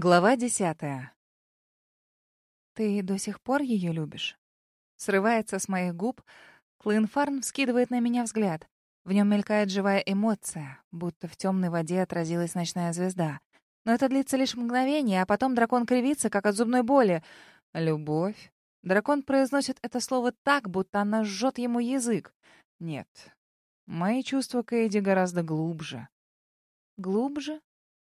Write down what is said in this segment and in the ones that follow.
Глава десятая. «Ты до сих пор ее любишь?» Срывается с моих губ. Клинфарн вскидывает на меня взгляд. В нем мелькает живая эмоция, будто в темной воде отразилась ночная звезда. Но это длится лишь мгновение, а потом дракон кривится, как от зубной боли. «Любовь?» Дракон произносит это слово так, будто она жжет ему язык. Нет, мои чувства к Эйди гораздо глубже. Глубже?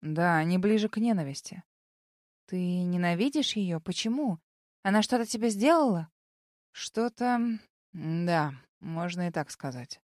Да, они ближе к ненависти. Ты ненавидишь ее? Почему? Она что-то тебе сделала? Что-то... Да, можно и так сказать.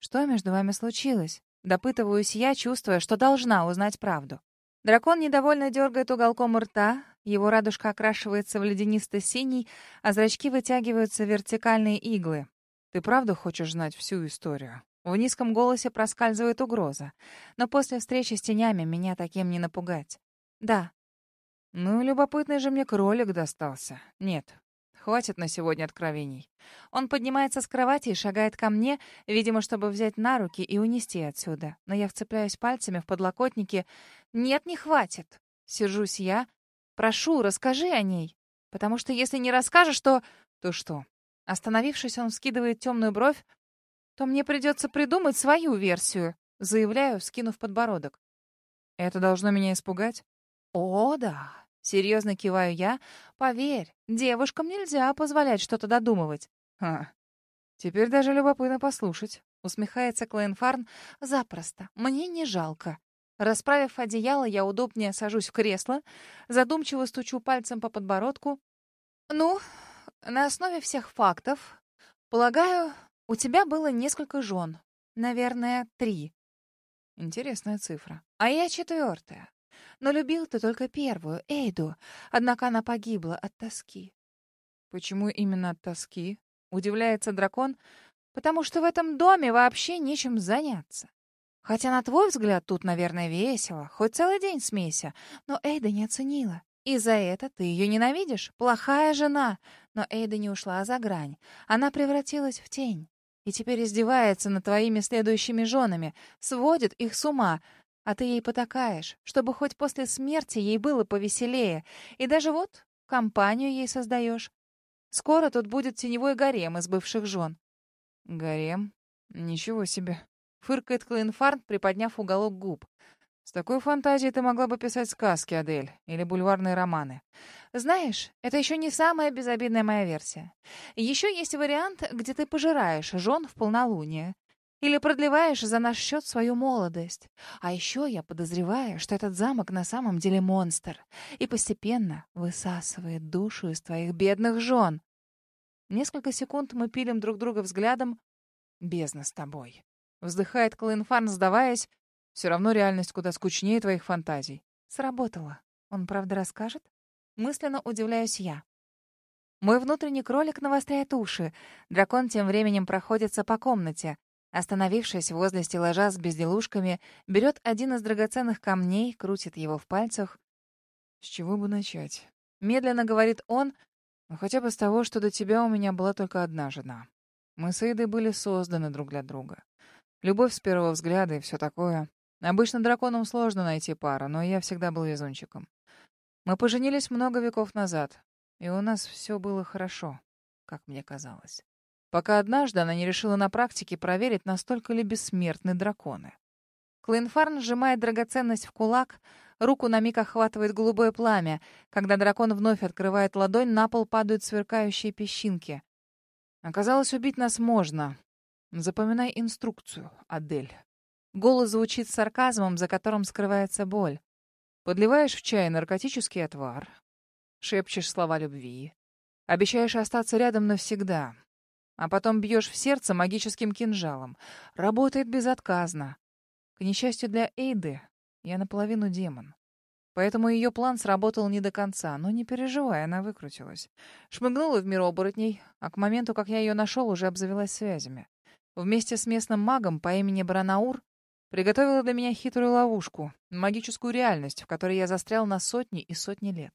Что между вами случилось? Допытываюсь я, чувствуя, что должна узнать правду. Дракон недовольно дергает уголком рта, его радужка окрашивается в ледянисто-синий, а зрачки вытягиваются в вертикальные иглы. Ты правда хочешь знать всю историю? В низком голосе проскальзывает угроза. Но после встречи с тенями меня таким не напугать. Да, ну, любопытный же мне кролик достался. Нет, хватит на сегодня откровений. Он поднимается с кровати и шагает ко мне, видимо, чтобы взять на руки и унести отсюда. Но я вцепляюсь пальцами в подлокотники. Нет, не хватит. Сержусь я. Прошу, расскажи о ней. Потому что если не расскажешь, то... То что? Остановившись, он вскидывает темную бровь. То мне придется придумать свою версию. Заявляю, скинув подбородок. Это должно меня испугать? «О, да!» — серьезно киваю я. «Поверь, девушкам нельзя позволять что-то додумывать». «Ха, теперь даже любопытно послушать», — усмехается Клейнфарн. «Запросто. Мне не жалко». Расправив одеяло, я удобнее сажусь в кресло, задумчиво стучу пальцем по подбородку. «Ну, на основе всех фактов, полагаю, у тебя было несколько жен. Наверное, три». Интересная цифра. А я четвертая. Но любил ты только первую, Эйду. Однако она погибла от тоски. Почему именно от тоски? Удивляется дракон. Потому что в этом доме вообще нечем заняться. Хотя, на твой взгляд, тут, наверное, весело. Хоть целый день смейся. Но Эйда не оценила. И за это ты ее ненавидишь. Плохая жена. Но Эйда не ушла за грань. Она превратилась в тень. И теперь издевается над твоими следующими женами. Сводит их с ума. А ты ей потакаешь, чтобы хоть после смерти ей было повеселее. И даже вот компанию ей создаешь. Скоро тут будет теневой гарем из бывших жен. Гарем? Ничего себе. Фыркает Клинфарн, приподняв уголок губ. С такой фантазией ты могла бы писать сказки, Адель, или бульварные романы. Знаешь, это еще не самая безобидная моя версия. Еще есть вариант, где ты пожираешь жен в полнолуние. Или продлеваешь за наш счет свою молодость. А еще я подозреваю, что этот замок на самом деле монстр и постепенно высасывает душу из твоих бедных жен. Несколько секунд мы пилим друг друга взглядом. Бездна с тобой. Вздыхает Клинфарн, сдаваясь. Все равно реальность куда скучнее твоих фантазий. Сработало. Он правда расскажет? Мысленно удивляюсь я. Мой внутренний кролик навостряет уши. Дракон тем временем проходится по комнате. Остановившись возле стеллажа с безделушками, берет один из драгоценных камней, крутит его в пальцах. «С чего бы начать?» Медленно говорит он, «Ну, хотя бы с того, что до тебя у меня была только одна жена. Мы с Эйдой были созданы друг для друга. Любовь с первого взгляда и все такое. Обычно драконам сложно найти пару, но я всегда был везунчиком. Мы поженились много веков назад, и у нас все было хорошо, как мне казалось пока однажды она не решила на практике проверить, настолько ли бессмертны драконы. Клинфарн сжимает драгоценность в кулак, руку на миг охватывает голубое пламя. Когда дракон вновь открывает ладонь, на пол падают сверкающие песчинки. Оказалось, убить нас можно. Запоминай инструкцию, Адель. Голос звучит сарказмом, за которым скрывается боль. Подливаешь в чай наркотический отвар, шепчешь слова любви, обещаешь остаться рядом навсегда а потом бьешь в сердце магическим кинжалом. Работает безотказно. К несчастью для Эйды, я наполовину демон. Поэтому ее план сработал не до конца, но не переживай, она выкрутилась. Шмыгнула в мир оборотней, а к моменту, как я ее нашел, уже обзавелась связями. Вместе с местным магом по имени Бранаур приготовила для меня хитрую ловушку, магическую реальность, в которой я застрял на сотни и сотни лет.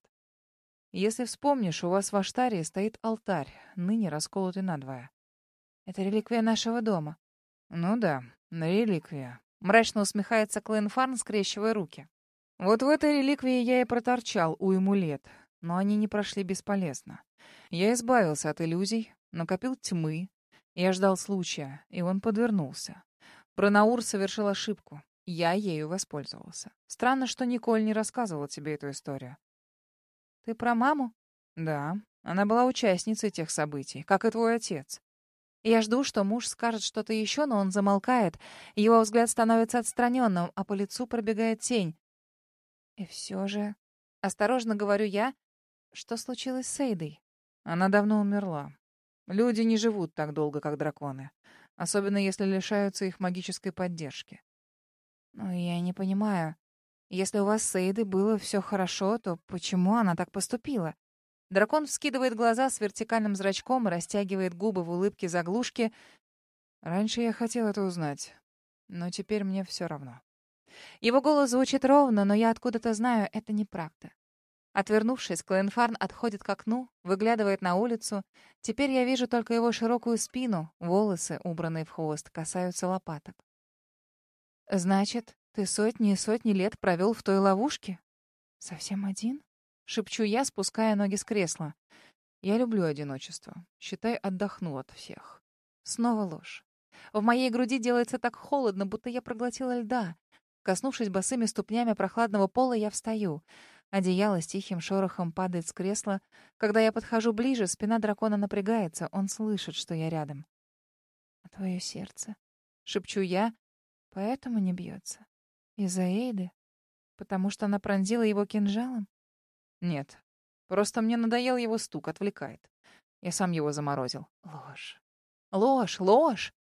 Если вспомнишь, у вас в Аштаре стоит алтарь, ныне расколотый надвое. Это реликвия нашего дома. Ну да, реликвия. Мрачно усмехается Клейн Фарн, скрещивая руки. Вот в этой реликвии я и проторчал уйму лет, но они не прошли бесполезно. Я избавился от иллюзий, накопил тьмы. Я ждал случая, и он подвернулся. Бронаур совершил ошибку. Я ею воспользовался. Странно, что Николь не рассказывала тебе эту историю. Ты про маму? Да. Она была участницей тех событий, как и твой отец. Я жду, что муж скажет что-то еще, но он замолкает. Его взгляд становится отстраненным, а по лицу пробегает тень. И все же... Осторожно говорю я, что случилось с Эйдой? Она давно умерла. Люди не живут так долго, как драконы. Особенно если лишаются их магической поддержки. Ну, я не понимаю. Если у вас с Эйдой было все хорошо, то почему она так поступила? Дракон вскидывает глаза с вертикальным зрачком, растягивает губы в улыбке заглушки. Раньше я хотел это узнать, но теперь мне все равно. Его голос звучит ровно, но я откуда-то знаю, это неправда. Отвернувшись, Клоенфарн отходит к окну, выглядывает на улицу. Теперь я вижу только его широкую спину, волосы, убранные в хвост, касаются лопаток. «Значит, ты сотни и сотни лет провел в той ловушке?» «Совсем один?» — шепчу я, спуская ноги с кресла. «Я люблю одиночество. Считай, отдохну от всех». Снова ложь. В моей груди делается так холодно, будто я проглотила льда. Коснувшись босыми ступнями прохладного пола, я встаю. Одеяло с тихим шорохом падает с кресла. Когда я подхожу ближе, спина дракона напрягается. Он слышит, что я рядом. «А твое сердце?» — шепчу я. «Поэтому не бьется. Из-за Эйды? Потому что она пронзила его кинжалом?» «Нет. Просто мне надоел его стук, отвлекает. Я сам его заморозил. Ложь. Ложь, ложь.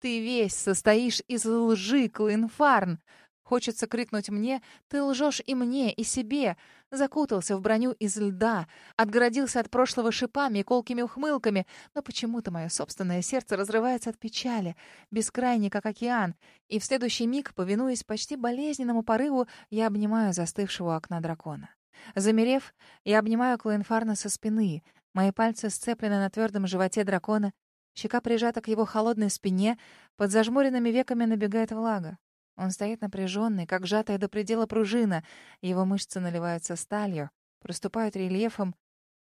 Ты весь состоишь из лжи, Клинфарн. Хочется крикнуть мне, ты лжешь и мне, и себе. Закутался в броню из льда, отгородился от прошлого шипами и колкими ухмылками, но почему-то мое собственное сердце разрывается от печали, бескрайний, как океан, и в следующий миг, повинуясь почти болезненному порыву, я обнимаю застывшего окна дракона. Замерев, я обнимаю Клоенфарна со спины, мои пальцы сцеплены на твердом животе дракона, Щека прижата к его холодной спине, под зажмуренными веками набегает влага. Он стоит напряженный, как сжатая до предела пружина. Его мышцы наливаются сталью, проступают рельефом,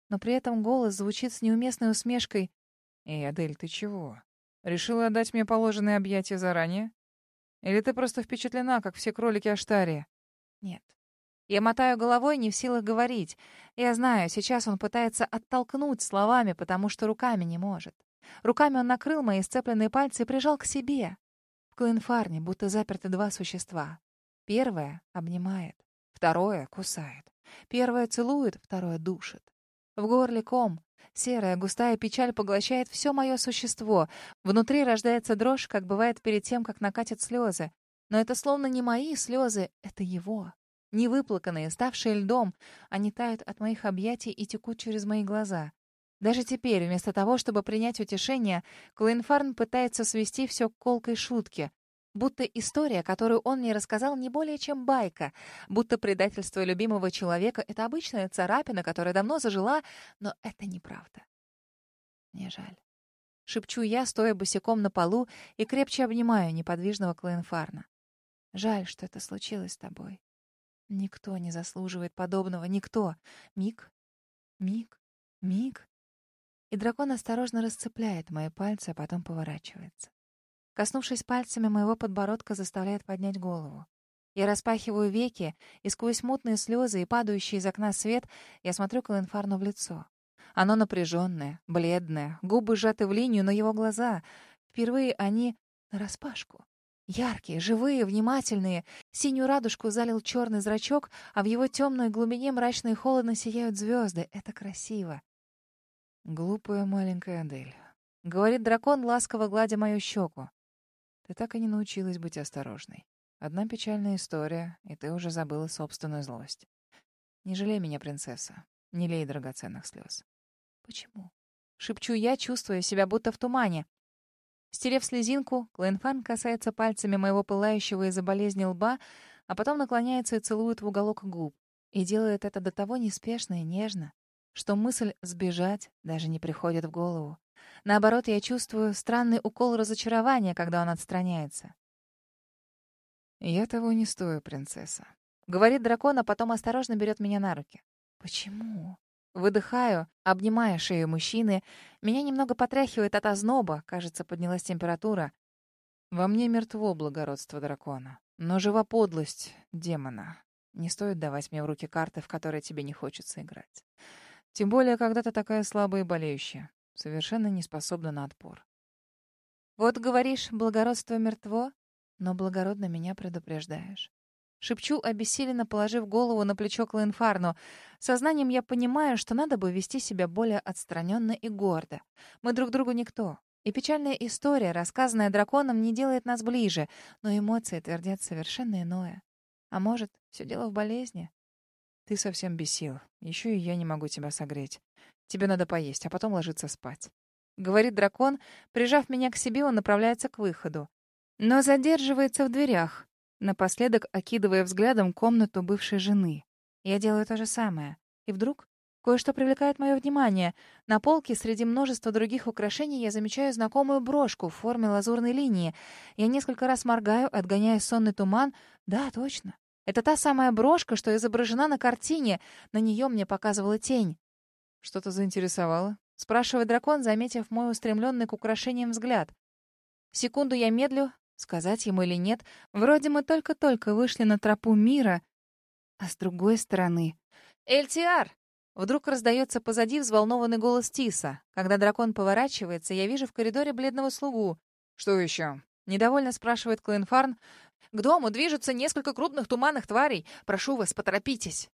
но при этом голос звучит с неуместной усмешкой. «Эй, Адель, ты чего? Решила отдать мне положенные объятия заранее? Или ты просто впечатлена, как все кролики Аштария?» «Нет». Я мотаю головой, не в силах говорить. Я знаю, сейчас он пытается оттолкнуть словами, потому что руками не может. Руками он накрыл мои сцепленные пальцы и прижал к себе. В Клоенфарне будто заперты два существа. Первое обнимает, второе кусает. Первое целует, второе душит. В горле ком. Серая густая печаль поглощает все мое существо. Внутри рождается дрожь, как бывает перед тем, как накатят слезы. Но это словно не мои слезы, это его. Невыплаканные, ставшие льдом, они тают от моих объятий и текут через мои глаза. Даже теперь, вместо того, чтобы принять утешение, Клоенфарн пытается свести все к колкой шутке. Будто история, которую он мне рассказал, не более чем байка. Будто предательство любимого человека — это обычная царапина, которая давно зажила, но это неправда. Мне жаль. Шепчу я, стоя босиком на полу и крепче обнимаю неподвижного Клоенфарна. Жаль, что это случилось с тобой. Никто не заслуживает подобного, никто. Миг, миг, миг и дракон осторожно расцепляет мои пальцы, а потом поворачивается. Коснувшись пальцами моего подбородка, заставляет поднять голову. Я распахиваю веки, и сквозь мутные слезы и падающий из окна свет я смотрю Калинфарну в лицо. Оно напряженное, бледное, губы сжаты в линию, но его глаза... Впервые они нараспашку. Яркие, живые, внимательные. Синюю радужку залил черный зрачок, а в его темной глубине мрачно и холодно сияют звезды. Это красиво. «Глупая маленькая Адель», — говорит дракон, ласково гладя мою щеку. «Ты так и не научилась быть осторожной. Одна печальная история, и ты уже забыла собственную злость. Не жалей меня, принцесса, не лей драгоценных слез». «Почему?» — шепчу я, чувствуя себя будто в тумане. Стерев слезинку, Клоенфан касается пальцами моего пылающего из-за болезни лба, а потом наклоняется и целует в уголок губ. И делает это до того неспешно и нежно, что мысль сбежать даже не приходит в голову. Наоборот, я чувствую странный укол разочарования, когда он отстраняется. «Я того не стою, принцесса. Говорит дракон, а потом осторожно берет меня на руки. Почему? Выдыхаю, обнимая шею мужчины. Меня немного потряхивает от озноба. Кажется, поднялась температура. Во мне мертво благородство дракона. Но жива подлость демона. Не стоит давать мне в руки карты, в которые тебе не хочется играть. Тем более, когда ты такая слабая и болеющая. Совершенно не способна на отпор. Вот говоришь, благородство мертво, но благородно меня предупреждаешь. Шепчу, обессиленно положив голову на плечо Клоенфарну. Сознанием я понимаю, что надо бы вести себя более отстраненно и гордо. Мы друг другу никто. И печальная история, рассказанная драконом, не делает нас ближе, но эмоции твердят совершенно иное. А может, все дело в болезни? Ты совсем без сил. Еще и я не могу тебя согреть. Тебе надо поесть, а потом ложиться спать. Говорит дракон. Прижав меня к себе, он направляется к выходу. Но задерживается в дверях напоследок окидывая взглядом комнату бывшей жены. Я делаю то же самое. И вдруг кое-что привлекает мое внимание. На полке среди множества других украшений я замечаю знакомую брошку в форме лазурной линии. Я несколько раз моргаю, отгоняя сонный туман. Да, точно. Это та самая брошка, что изображена на картине. На нее мне показывала тень. «Что-то заинтересовало?» — спрашивает дракон, заметив мой устремленный к украшениям взгляд. Секунду я медлю, Сказать ему или нет, вроде мы только-только вышли на тропу мира, а с другой стороны... «Эльтиар!» Вдруг раздается позади взволнованный голос Тиса. Когда дракон поворачивается, я вижу в коридоре бледного слугу. «Что еще?» — недовольно спрашивает Клоенфарн. «К дому движутся несколько крупных туманных тварей. Прошу вас, поторопитесь».